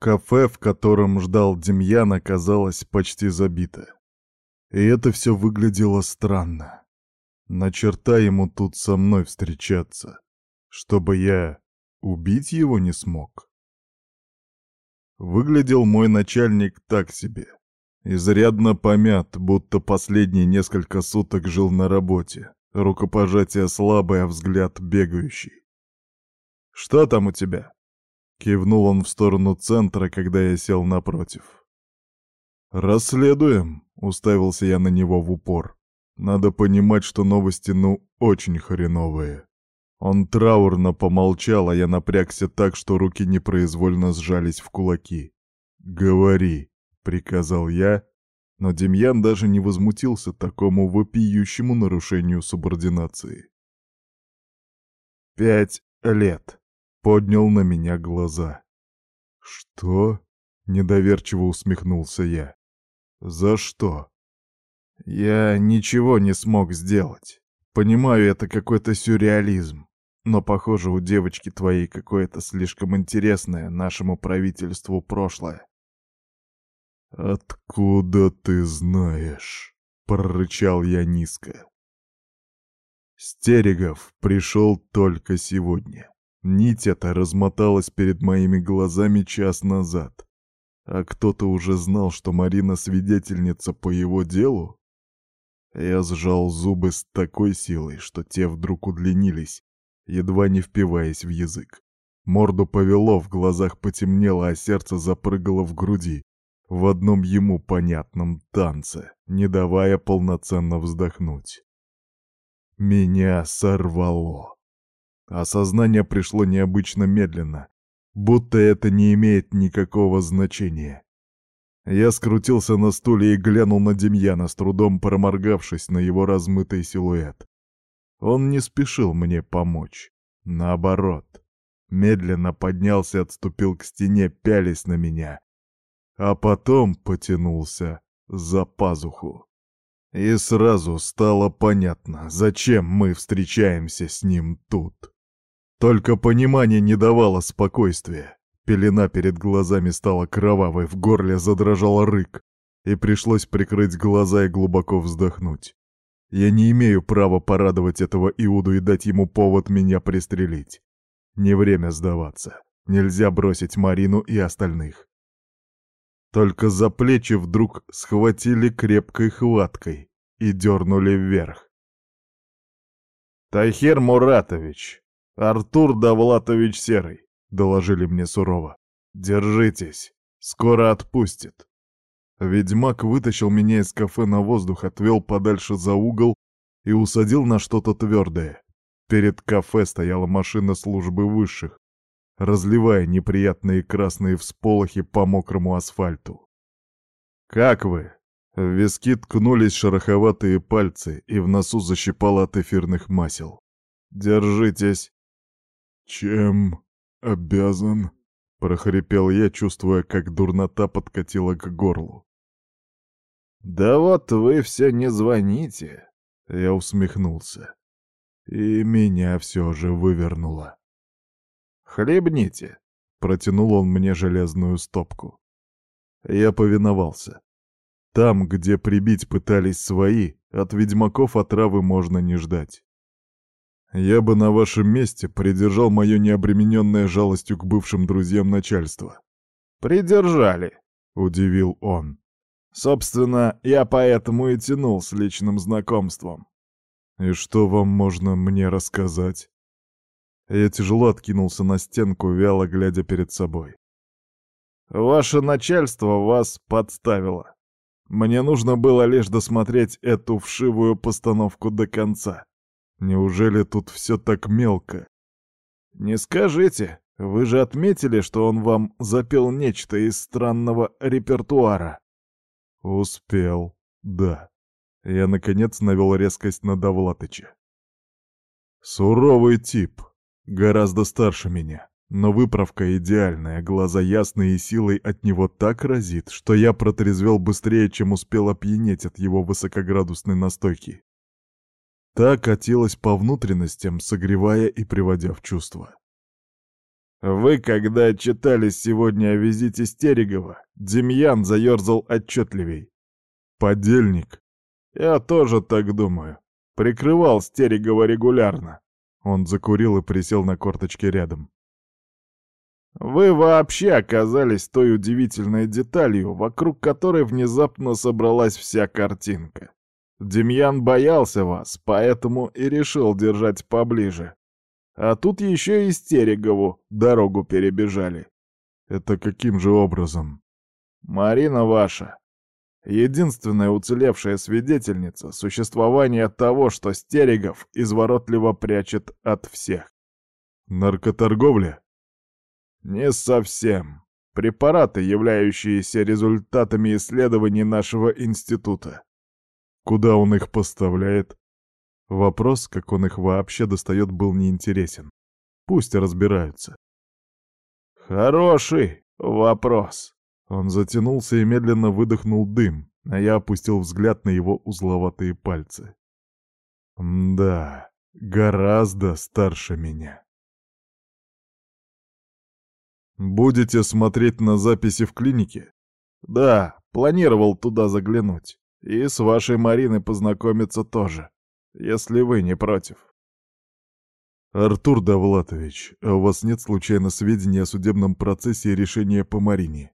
Кафе, в котором ждал Демьян, оказалось почти забито. И это все выглядело странно. На черта ему тут со мной встречаться, чтобы я убить его не смог. Выглядел мой начальник так себе. Изрядно помят, будто последние несколько суток жил на работе. Рукопожатие слабое, а взгляд бегающий. «Что там у тебя?» Кивнул он в сторону центра, когда я сел напротив. «Расследуем», — уставился я на него в упор. «Надо понимать, что новости, ну, очень хреновые». Он траурно помолчал, а я напрягся так, что руки непроизвольно сжались в кулаки. «Говори», — приказал я, но Демьян даже не возмутился такому вопиющему нарушению субординации. «Пять лет», поднял на меня глаза. «Что?» — недоверчиво усмехнулся я. «За что?» «Я ничего не смог сделать. Понимаю, это какой-то сюрреализм. Но, похоже, у девочки твоей какое-то слишком интересное нашему правительству прошлое». «Откуда ты знаешь?» — прорычал я низко. Стерегов пришел только сегодня. Нить эта размоталась перед моими глазами час назад. А кто-то уже знал, что Марина свидетельница по его делу? Я сжал зубы с такой силой, что те вдруг удлинились, едва не впиваясь в язык. Морду повело, в глазах потемнело, а сердце запрыгало в груди, в одном ему понятном танце, не давая полноценно вздохнуть. Меня сорвало. Осознание пришло необычно медленно, будто это не имеет никакого значения. Я скрутился на стуле и глянул на Демьяна, с трудом проморгавшись на его размытый силуэт. Он не спешил мне помочь. Наоборот. Медленно поднялся и отступил к стене, пялись на меня. А потом потянулся за пазуху. И сразу стало понятно, зачем мы встречаемся с ним тут. Только понимание не давало спокойствия. Пелена перед глазами стала кровавой, в горле задрожал рык, и пришлось прикрыть глаза и глубоко вздохнуть. Я не имею права порадовать этого Иуду и дать ему повод меня пристрелить. Не время сдаваться. Нельзя бросить Марину и остальных. Только за плечи вдруг схватили крепкой хваткой и дернули вверх. «Тахир Муратович, «Артур Давлатович Серый», — доложили мне сурово. «Держитесь, скоро отпустит». Ведьмак вытащил меня из кафе на воздух, отвел подальше за угол и усадил на что-то твердое. Перед кафе стояла машина службы высших, разливая неприятные красные всполохи по мокрому асфальту. «Как вы?» В виски ткнулись шероховатые пальцы, и в носу защипало от эфирных масел. «Держитесь!» «Чем обязан?» — прохрипел я, чувствуя, как дурнота подкатила к горлу. «Да вот вы все не звоните!» — я усмехнулся. И меня все же вывернуло. «Хлебните!» — протянул он мне железную стопку. Я повиновался. Там, где прибить пытались свои, от ведьмаков отравы можно не ждать. Я бы на вашем месте придержал мое необремененное жалостью к бывшим друзьям начальство. «Придержали», — удивил он. «Собственно, я поэтому и тянул с личным знакомством». «И что вам можно мне рассказать?» Я тяжело откинулся на стенку, вяло глядя перед собой. «Ваше начальство вас подставило. Мне нужно было лишь досмотреть эту вшивую постановку до конца. Неужели тут все так мелко? Не скажите, вы же отметили, что он вам запел нечто из странного репертуара. Успел, да. Я, наконец, навел резкость на Довлатыча. Суровый тип, гораздо старше меня, но выправка идеальная, глаза ясные и силой от него так разит, что я протрезвел быстрее, чем успел опьянеть от его высокоградусной настойки. Та катилась по внутренностям, согревая и приводя в чувство. Вы, когда отчитались сегодня о визите Стерегова, Демьян заерзал отчетливей. Подельник. Я тоже так думаю. Прикрывал Стерегова регулярно. Он закурил и присел на корточки рядом. Вы вообще оказались той удивительной деталью, вокруг которой внезапно собралась вся картинка. Демьян боялся вас, поэтому и решил держать поближе. А тут еще и Стерегову дорогу перебежали. Это каким же образом? Марина ваша. Единственная уцелевшая свидетельница существования того, что Стерегов изворотливо прячет от всех. Наркоторговля? Не совсем. Препараты, являющиеся результатами исследований нашего института. Куда он их поставляет? Вопрос, как он их вообще достает, был неинтересен. Пусть разбираются. Хороший вопрос. Он затянулся и медленно выдохнул дым, а я опустил взгляд на его узловатые пальцы. Да, гораздо старше меня. Будете смотреть на записи в клинике? Да, планировал туда заглянуть. И с вашей Мариной познакомиться тоже, если вы не против. Артур Давлатович, а у вас нет случайно сведений о судебном процессе и решении по Марине?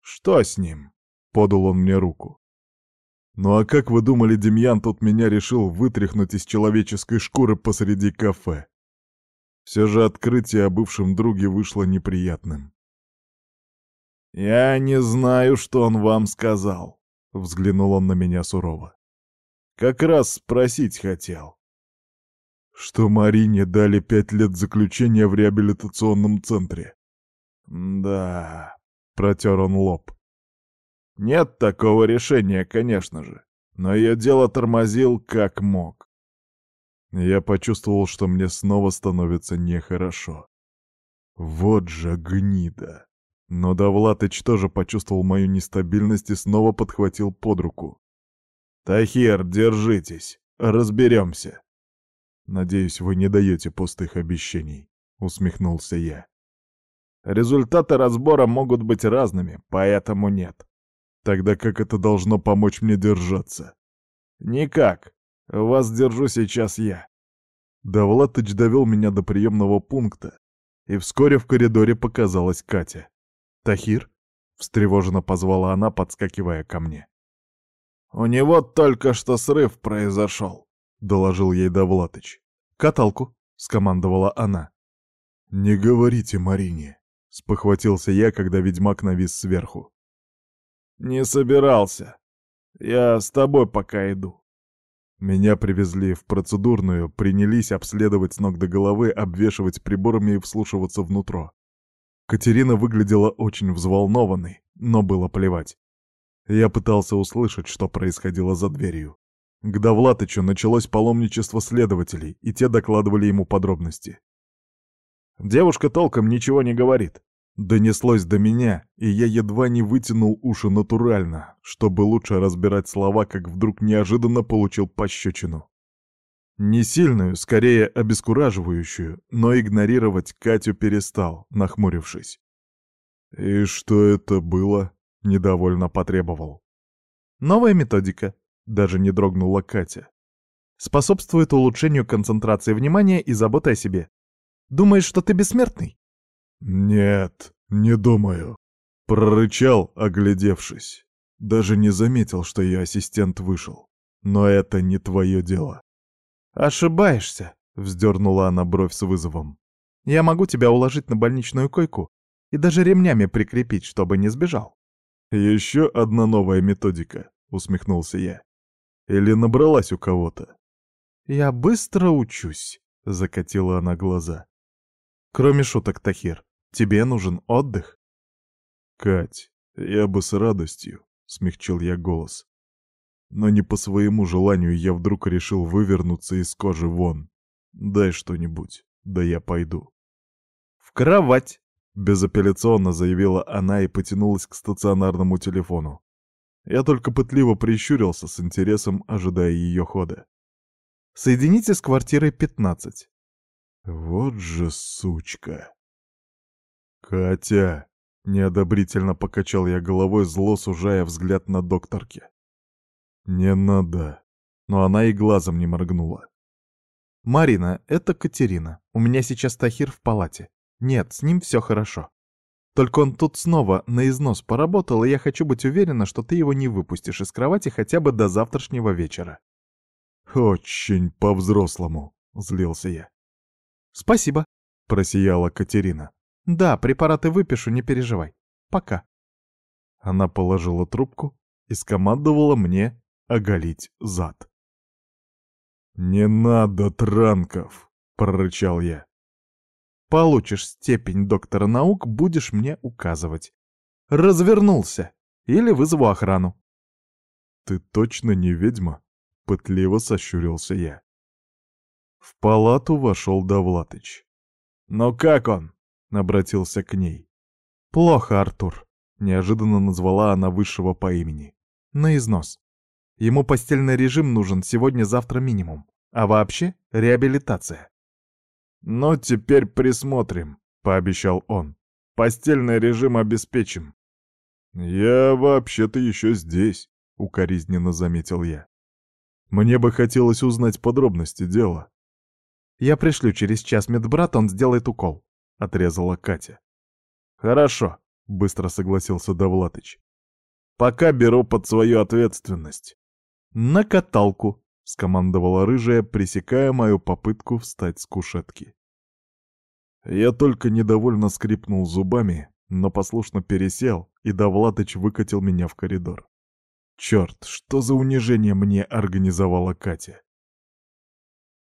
Что с ним? Подал он мне руку. Ну а как вы думали, Демьян тут меня решил вытряхнуть из человеческой шкуры посреди кафе? Все же открытие о бывшем друге вышло неприятным. «Я не знаю, что он вам сказал», — взглянул он на меня сурово. «Как раз спросить хотел». «Что Марине дали пять лет заключения в реабилитационном центре?» «Да», — протер он лоб. «Нет такого решения, конечно же, но ее дело тормозил как мог. Я почувствовал, что мне снова становится нехорошо. Вот же гнида. Но Давлатыч тоже почувствовал мою нестабильность и снова подхватил под руку. «Тахир, держитесь, разберемся». «Надеюсь, вы не даете пустых обещаний», — усмехнулся я. «Результаты разбора могут быть разными, поэтому нет. Тогда как это должно помочь мне держаться?» «Никак. Вас держу сейчас я. Давлатыч довел меня до приемного пункта, и вскоре в коридоре показалась Катя. «Тахир?» — встревоженно позвала она, подскакивая ко мне. «У него только что срыв произошел», — доложил ей Довлатыч. «Каталку», — скомандовала она. «Не говорите Марине», — спохватился я, когда ведьмак навис сверху. «Не собирался. Я с тобой пока иду». Меня привезли в процедурную, принялись обследовать с ног до головы, обвешивать приборами и вслушиваться внутрь. Катерина выглядела очень взволнованной, но было плевать. Я пытался услышать, что происходило за дверью. К Довлатычу началось паломничество следователей, и те докладывали ему подробности. Девушка толком ничего не говорит. Донеслось до меня, и я едва не вытянул уши натурально, чтобы лучше разбирать слова, как вдруг неожиданно получил пощечину. Не сильную, скорее обескураживающую, но игнорировать Катю перестал, нахмурившись. «И что это было?» — недовольно потребовал. «Новая методика», — даже не дрогнула Катя. «Способствует улучшению концентрации внимания и заботы о себе. Думаешь, что ты бессмертный?» «Нет, не думаю», — прорычал, оглядевшись. Даже не заметил, что ее ассистент вышел. Но это не твое дело. «Ошибаешься», — вздернула она бровь с вызовом. «Я могу тебя уложить на больничную койку и даже ремнями прикрепить, чтобы не сбежал». «Еще одна новая методика», — усмехнулся я. «Или набралась у кого-то?» «Я быстро учусь», — закатила она глаза. «Кроме шуток, Тахир, Тебе нужен отдых?» «Кать, я бы с радостью», — смягчил я голос. «Но не по своему желанию я вдруг решил вывернуться из кожи вон. Дай что-нибудь, да я пойду». «В кровать!» — безапелляционно заявила она и потянулась к стационарному телефону. Я только пытливо прищурился с интересом, ожидая ее хода. «Соедините с квартирой 15». «Вот же сучка!» «Катя!» — неодобрительно покачал я головой, зло сужая взгляд на докторке. «Не надо!» Но она и глазом не моргнула. «Марина, это Катерина. У меня сейчас Тахир в палате. Нет, с ним все хорошо. Только он тут снова на износ поработал, и я хочу быть уверена, что ты его не выпустишь из кровати хотя бы до завтрашнего вечера». «Очень по-взрослому», — злился я. «Спасибо», — просияла Катерина. «Да, препараты выпишу, не переживай. Пока». Она положила трубку и скомандовала мне оголить зад. «Не надо транков!» — прорычал я. «Получишь степень доктора наук, будешь мне указывать. Развернулся! Или вызову охрану». «Ты точно не ведьма?» — пытливо сощурился я. В палату вошел Довлатыч. «Но как он?» — обратился к ней. «Плохо, Артур», — неожиданно назвала она высшего по имени. «На износ. Ему постельный режим нужен сегодня-завтра минимум. А вообще реабилитация. «Ну, теперь присмотрим», — пообещал он. «Постельный режим обеспечим». «Я вообще-то еще здесь», — укоризненно заметил я. «Мне бы хотелось узнать подробности дела». «Я пришлю через час медбрат, он сделает укол», — отрезала Катя. «Хорошо», — быстро согласился Довлатыч. «Пока беру под свою ответственность». «На каталку», — скомандовала рыжая, пресекая мою попытку встать с кушетки. Я только недовольно скрипнул зубами, но послушно пересел, и Довлатыч выкатил меня в коридор. Черт, что за унижение мне организовала Катя?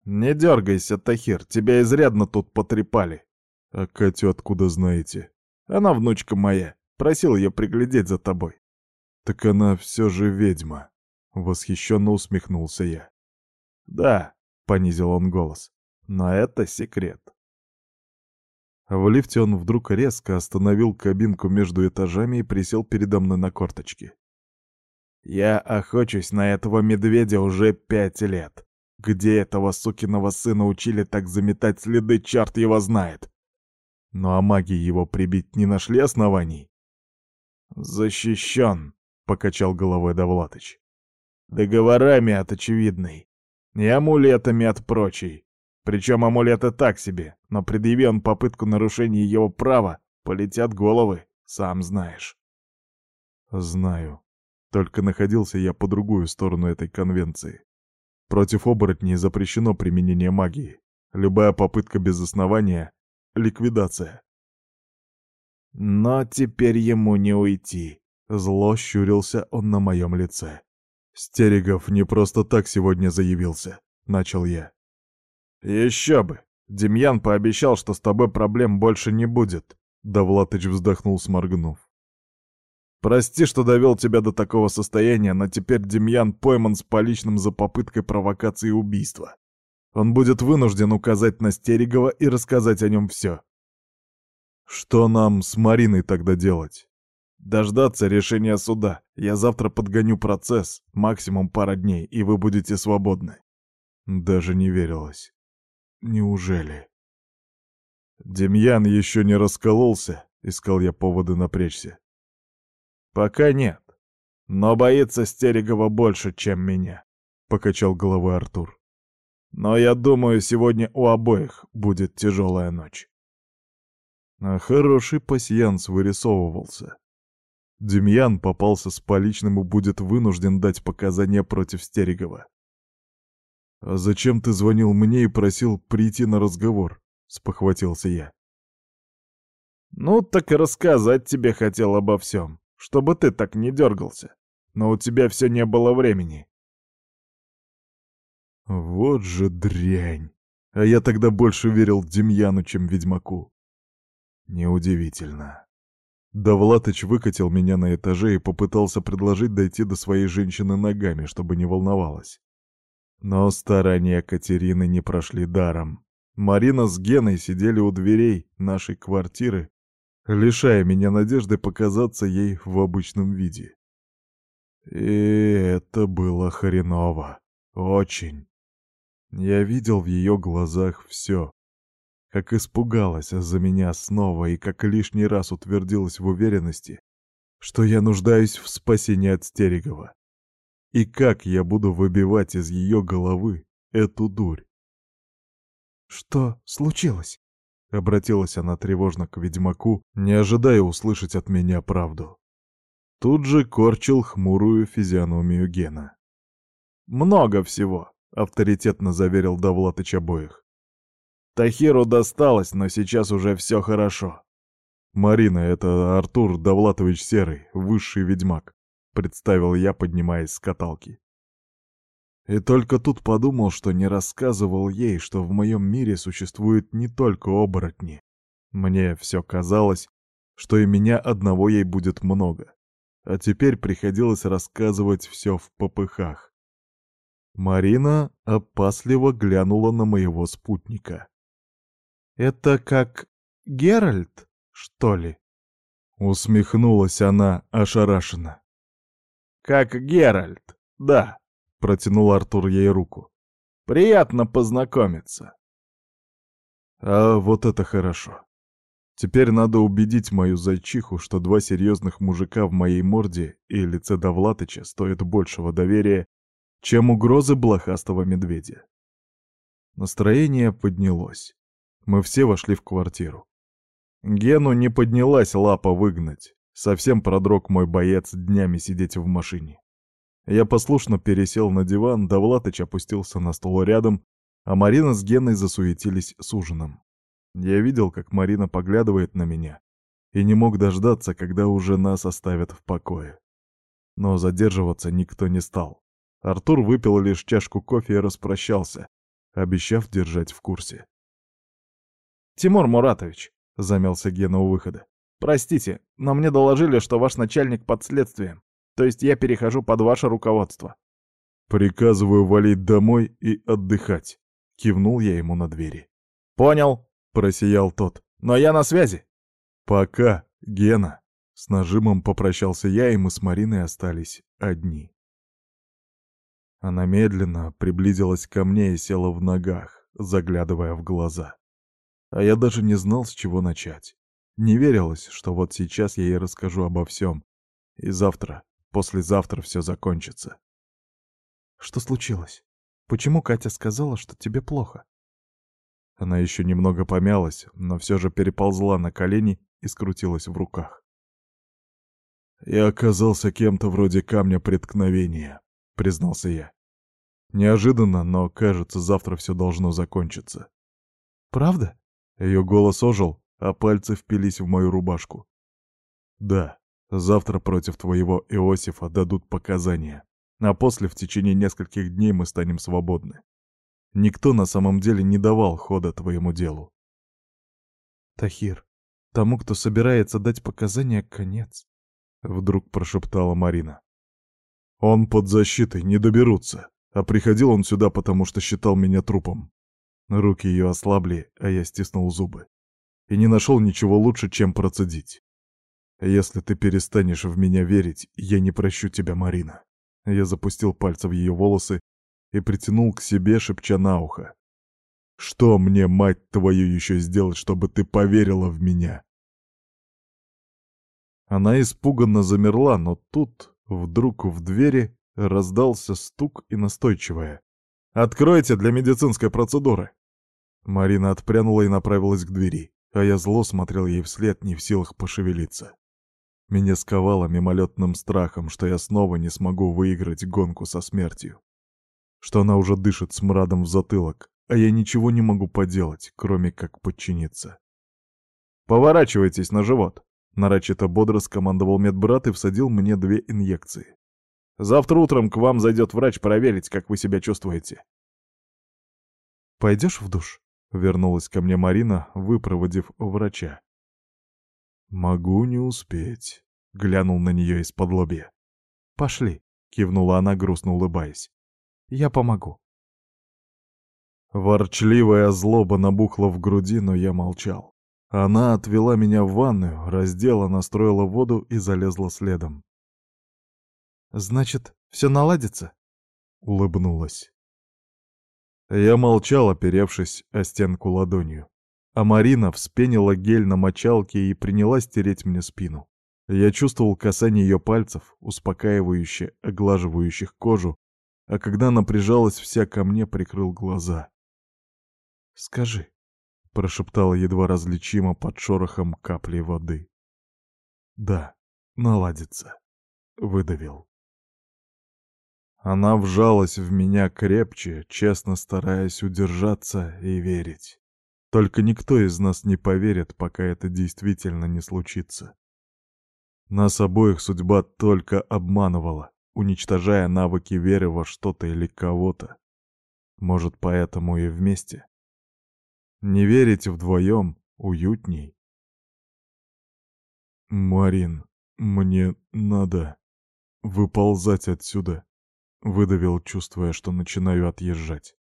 «Не дергайся, Тахир, тебя изрядно тут потрепали». «А Катю откуда знаете?» «Она внучка моя. Просил ее приглядеть за тобой». «Так она все же ведьма». Восхищенно усмехнулся я. «Да», — понизил он голос, — «но это секрет». В лифте он вдруг резко остановил кабинку между этажами и присел передо мной на корточки. «Я охочусь на этого медведя уже пять лет. Где этого сукиного сына учили так заметать следы, черт его знает!» «Ну а маги его прибить не нашли оснований?» «Защищен», — покачал головой Довлатыч. Договорами от очевидной. И амулетами от прочей. Причем амулеты так себе, но предъяви он попытку нарушения его права, полетят головы, сам знаешь. Знаю. Только находился я по другую сторону этой конвенции. Против оборотней запрещено применение магии. Любая попытка без основания — ликвидация. Но теперь ему не уйти. Зло щурился он на моем лице. «Стерегов не просто так сегодня заявился», — начал я. «Еще бы! Демьян пообещал, что с тобой проблем больше не будет», — Довлатыч вздохнул, сморгнув. «Прости, что довел тебя до такого состояния, но теперь Демьян пойман с поличным за попыткой провокации убийства. Он будет вынужден указать на Стерегова и рассказать о нем все». «Что нам с Мариной тогда делать?» Дождаться решения суда. Я завтра подгоню процесс, максимум пара дней, и вы будете свободны. Даже не верилось. Неужели? Демьян еще не раскололся, искал я поводы напрячься. Пока нет. Но боится Стерегова больше, чем меня, покачал головой Артур. Но я думаю, сегодня у обоих будет тяжелая ночь. А хороший пасьянс вырисовывался. Демьян попался с поличным и будет вынужден дать показания против Стерегова. «А зачем ты звонил мне и просил прийти на разговор?» — спохватился я. «Ну, так и рассказать тебе хотел обо всем, чтобы ты так не дергался. Но у тебя все не было времени». Вот же дрянь! А я тогда больше верил Демьяну, чем Ведьмаку. Неудивительно. Довлатыч выкатил меня на этаже и попытался предложить дойти до своей женщины ногами, чтобы не волновалась. Но старания Катерины не прошли даром. Марина с Геной сидели у дверей нашей квартиры, лишая меня надежды показаться ей в обычном виде. И это было хреново. Очень. Я видел в ее глазах все. Как испугалась за меня снова и как лишний раз утвердилась в уверенности, что я нуждаюсь в спасении от Стерегова. И как я буду выбивать из ее головы эту дурь? «Что случилось?» — обратилась она тревожно к ведьмаку, не ожидая услышать от меня правду. Тут же корчил хмурую физиономию Гена. «Много всего», — авторитетно заверил Довлатыч обоих. «Тахиру досталось, но сейчас уже все хорошо». «Марина, это Артур Довлатович Серый, высший ведьмак», — представил я, поднимаясь с каталки. И только тут подумал, что не рассказывал ей, что в моем мире существуют не только оборотни. Мне все казалось, что и меня одного ей будет много а теперь приходилось рассказывать все в попыхах. Марина опасливо глянула на моего спутника. «Это как Геральт, что ли?» Усмехнулась она ошарашенно. «Как Геральт, да», — протянул Артур ей руку. «Приятно познакомиться». «А вот это хорошо. Теперь надо убедить мою зайчиху, что два серьезных мужика в моей морде и лице Довлатыча стоят большего доверия, чем угрозы блохастого медведя. Настроение поднялось. Мы все вошли в квартиру. Гену не поднялась лапа выгнать. Совсем продрог мой боец днями сидеть в машине. Я послушно пересел на диван, Довлатыч опустился на стол рядом, а Марина с Геной засуетились с ужином. Я видел, как Марина поглядывает на меня, и не мог дождаться, когда уже нас оставят в покое. Но задерживаться никто не стал. Артур выпил лишь чашку кофе и распрощался, обещав держать в курсе. «Тимур Муратович», — замялся Гена у выхода, — «простите, но мне доложили, что ваш начальник под следствием, то есть я перехожу под ваше руководство». «Приказываю валить домой и отдыхать», — кивнул я ему на двери. «Понял», — просиял тот. «Но я на связи». «Пока, Гена». С нажимом попрощался я, и мы с Мариной остались одни. Она медленно приблизилась ко мне и села в ногах, заглядывая в глаза. А я даже не знал, с чего начать. Не верилось, что вот сейчас я ей расскажу обо всем. И завтра, послезавтра все закончится. «Что случилось? Почему Катя сказала, что тебе плохо?» Она еще немного помялась, но все же переползла на колени и скрутилась в руках. «Я оказался кем-то вроде камня преткновения», — признался я. «Неожиданно, но, кажется, завтра все должно закончиться». «Правда?» Ее голос ожил, а пальцы впились в мою рубашку. «Да, завтра против твоего Иосифа дадут показания, а после в течение нескольких дней мы станем свободны. Никто на самом деле не давал хода твоему делу. Тахир, тому, кто собирается дать показания, конец. Вдруг прошептала Марина. Он под защитой, не доберутся. А приходил он сюда, потому что считал меня трупом. Руки ее ослабли, а я стиснул зубы. И не нашел ничего лучше, чем процедить. Если ты перестанешь в меня верить, я не прощу тебя, Марина. Я запустил пальцы в ее волосы и притянул к себе, шепча на ухо. «Что мне, мать твою, еще сделать, чтобы ты поверила в меня?» Она испуганно замерла, но тут вдруг в двери раздался стук и настойчивое. «Откройте для медицинской процедуры!» Марина отпрянула и направилась к двери, а я зло смотрел ей вслед, не в силах пошевелиться. Меня сковало мимолетным страхом, что я снова не смогу выиграть гонку со смертью что она уже дышит смрадом в затылок, а я ничего не могу поделать, кроме как подчиниться. «Поворачивайтесь на живот!» — нарочито бодро скомандовал медбрат и всадил мне две инъекции. «Завтра утром к вам зайдет врач проверить, как вы себя чувствуете». «Пойдешь в душ?» — вернулась ко мне Марина, выпроводив врача. «Могу не успеть», — глянул на нее из-под лобья. «Пошли», — кивнула она, грустно улыбаясь. Я помогу. Ворчливая злоба набухла в груди, но я молчал. Она отвела меня в ванную, раздела, настроила воду и залезла следом. «Значит, все наладится?» — улыбнулась. Я молчал, оперевшись о стенку ладонью. а Марина вспенила гель на мочалке и принялась тереть мне спину. Я чувствовал касание ее пальцев, успокаивающе оглаживающих кожу, а когда она прижалась вся ко мне, прикрыл глаза. «Скажи», — прошептала едва различимо под шорохом капли воды. «Да, наладится», — выдавил. Она вжалась в меня крепче, честно стараясь удержаться и верить. Только никто из нас не поверит, пока это действительно не случится. Нас обоих судьба только обманывала, уничтожая навыки веры во что-то или кого-то. Может, поэтому и вместе. Не верить вдвоем уютней. «Марин, мне надо выползать отсюда», — выдавил, чувствуя, что начинаю отъезжать.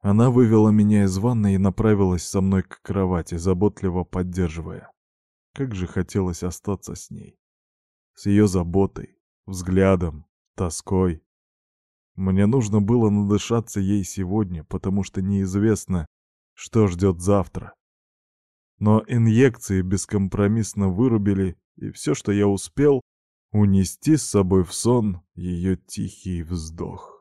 Она вывела меня из ванной и направилась со мной к кровати, заботливо поддерживая. Как же хотелось остаться с ней. С ее заботой, взглядом, тоской. Мне нужно было надышаться ей сегодня, потому что неизвестно, что ждет завтра. Но инъекции бескомпромиссно вырубили, и все, что я успел, унести с собой в сон ее тихий вздох.